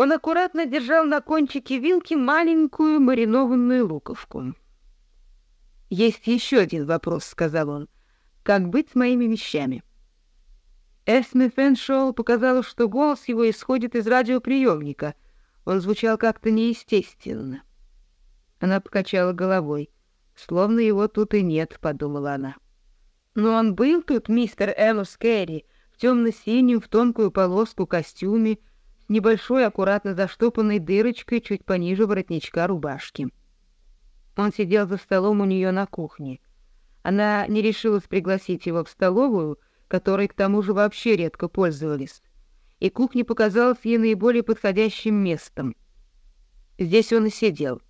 Он аккуратно держал на кончике вилки маленькую маринованную луковку. «Есть еще один вопрос», — сказал он. «Как быть с моими вещами?» Эсме Фэншоу показала, что голос его исходит из радиоприемника. Он звучал как-то неестественно. Она покачала головой. «Словно его тут и нет», — подумала она. «Но он был тут, мистер Эллос Керри, в темно-синем, в тонкую полоску костюме, небольшой, аккуратно заштопанной дырочкой чуть пониже воротничка рубашки. Он сидел за столом у нее на кухне. Она не решилась пригласить его в столовую, которой к тому же вообще редко пользовались, и кухня показалась ей наиболее подходящим местом. Здесь он и сидел.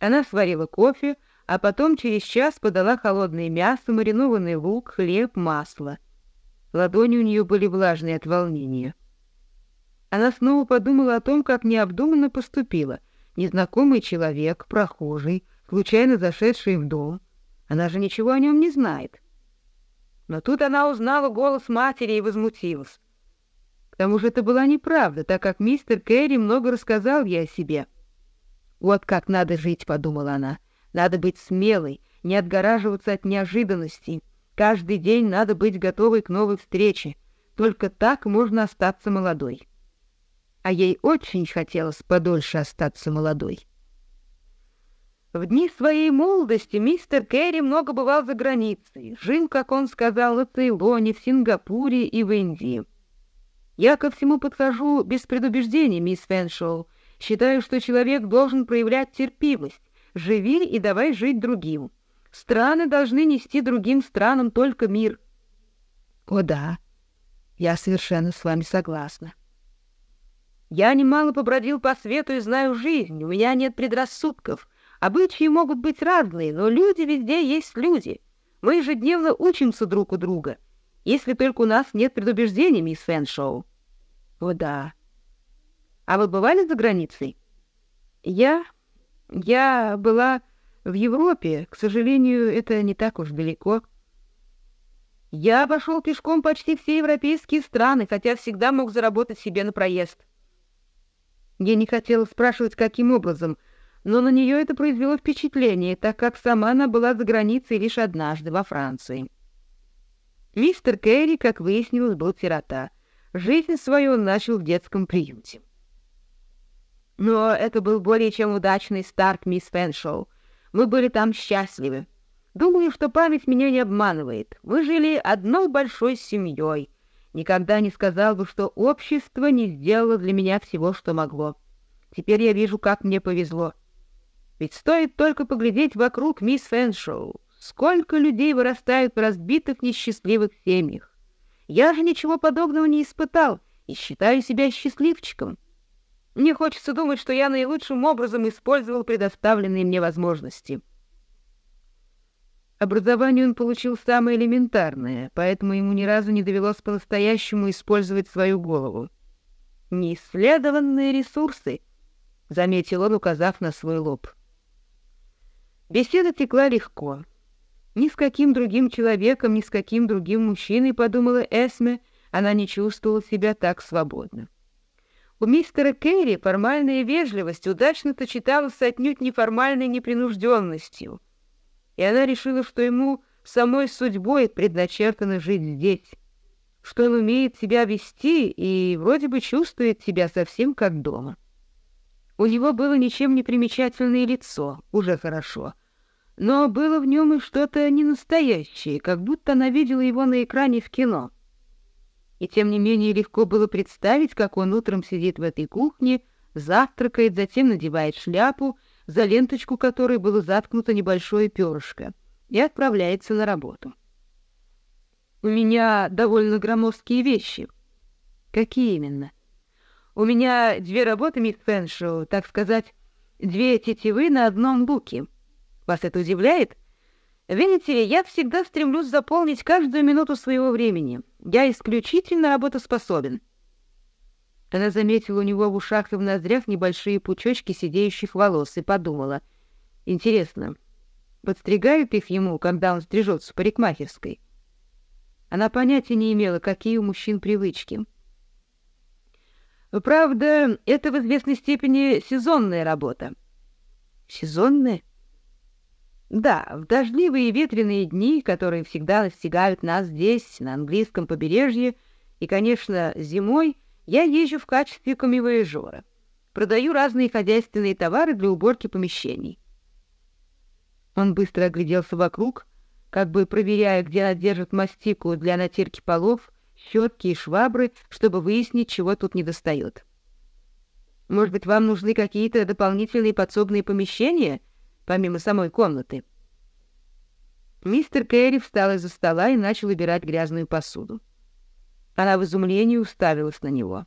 Она сварила кофе, а потом через час подала холодное мясо, маринованный лук, хлеб, масло. Ладони у нее были влажные от волнения. — она снова подумала о том, как необдуманно поступила. Незнакомый человек, прохожий, случайно зашедший в дом. Она же ничего о нем не знает. Но тут она узнала голос матери и возмутилась. К тому же это была неправда, так как мистер Кэрри много рассказал ей о себе. «Вот как надо жить», — подумала она. «Надо быть смелой, не отгораживаться от неожиданностей. Каждый день надо быть готовой к новой встрече. Только так можно остаться молодой» а ей очень хотелось подольше остаться молодой. В дни своей молодости мистер Керри много бывал за границей, жил, как он сказал, в Цейлоне, в Сингапуре и в Индии. Я ко всему подхожу без предубеждений, мисс Фэншоу. Считаю, что человек должен проявлять терпимость. Живи и давай жить другим. Страны должны нести другим странам только мир. О да, я совершенно с вами согласна. Я немало побродил по свету и знаю жизнь, у меня нет предрассудков. Обычаи могут быть разные, но люди везде есть люди. Мы ежедневно учимся друг у друга, если только у нас нет предубеждений, мисс Фэншоу». «О, да». «А вы бывали за границей?» «Я... я была в Европе. К сожалению, это не так уж далеко». Я обошел пешком почти все европейские страны, хотя всегда мог заработать себе на проезд. Я не хотела спрашивать, каким образом, но на нее это произвело впечатление, так как сама она была за границей лишь однажды во Франции. Мистер Керри, как выяснилось, был сирота. Жизнь свою он начал в детском приюте. Но это был более чем удачный старт, мисс Фэншоу. Мы были там счастливы. Думаю, что память меня не обманывает. Мы жили одной большой семьей — никогда не сказал бы, что общество не сделало для меня всего, что могло. Теперь я вижу, как мне повезло. Ведь стоит только поглядеть вокруг мисс Фэншоу. Сколько людей вырастают в разбитых несчастливых семьях. Я же ничего подобного не испытал и считаю себя счастливчиком. Мне хочется думать, что я наилучшим образом использовал предоставленные мне возможности». Образование он получил самое элементарное, поэтому ему ни разу не довелось по-настоящему использовать свою голову. «Неисследованные ресурсы», — заметил он, указав на свой лоб. Беседа текла легко. Ни с каким другим человеком, ни с каким другим мужчиной, подумала Эсме, она не чувствовала себя так свободно. У мистера Керри формальная вежливость удачно сочеталась с отнюдь неформальной непринужденностью — и она решила, что ему самой судьбой предначертано жить здесь, что он умеет себя вести и вроде бы чувствует себя совсем как дома. У него было ничем не примечательное лицо, уже хорошо, но было в нем и что-то ненастоящее, как будто она видела его на экране в кино. И тем не менее легко было представить, как он утром сидит в этой кухне, завтракает, затем надевает шляпу за ленточку которой было заткнуто небольшое перышко, и отправляется на работу. «У меня довольно громоздкие вещи». «Какие именно?» «У меня две работы, мисс Фэншоу, так сказать, две тетивы на одном луке. Вас это удивляет?» Видите ли, я всегда стремлюсь заполнить каждую минуту своего времени. Я исключительно работоспособен. Она заметила у него в ушах и в ноздрях небольшие пучочки сидеющих волос и подумала. Интересно, подстригают их ему, когда он стрижется в парикмахерской? Она понятия не имела, какие у мужчин привычки. Правда, это в известной степени сезонная работа. Сезонная? Да, в дождливые и ветреные дни, которые всегда настигают нас здесь, на английском побережье, и, конечно, зимой — я езжу в качестве камевояжора. Продаю разные хозяйственные товары для уборки помещений. Он быстро огляделся вокруг, как бы проверяя, где она держит мастику для натирки полов, щетки и швабры, чтобы выяснить, чего тут недостает. «Может быть, вам нужны какие-то дополнительные подсобные помещения, помимо самой комнаты?» Мистер Кэрри встал из-за стола и начал убирать грязную посуду. Она в изумлении уставилась на него.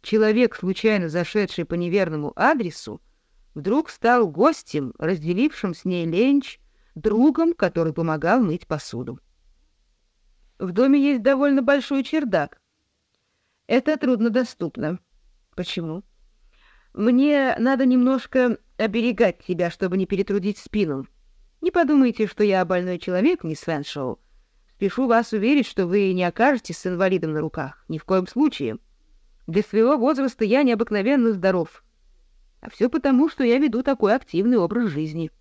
Человек, случайно зашедший по неверному адресу, вдруг стал гостем, разделившим с ней ленч, другом, который помогал мыть посуду. В доме есть довольно большой чердак. Это труднодоступно. Почему? Мне надо немножко оберегать тебя, чтобы не перетрудить спину. Не подумайте, что я больной человек, мисс Фэншоу. Пишу вас уверить, что вы не окажетесь с инвалидом на руках. Ни в коем случае. Для своего возраста я необыкновенно здоров. А все потому, что я веду такой активный образ жизни. —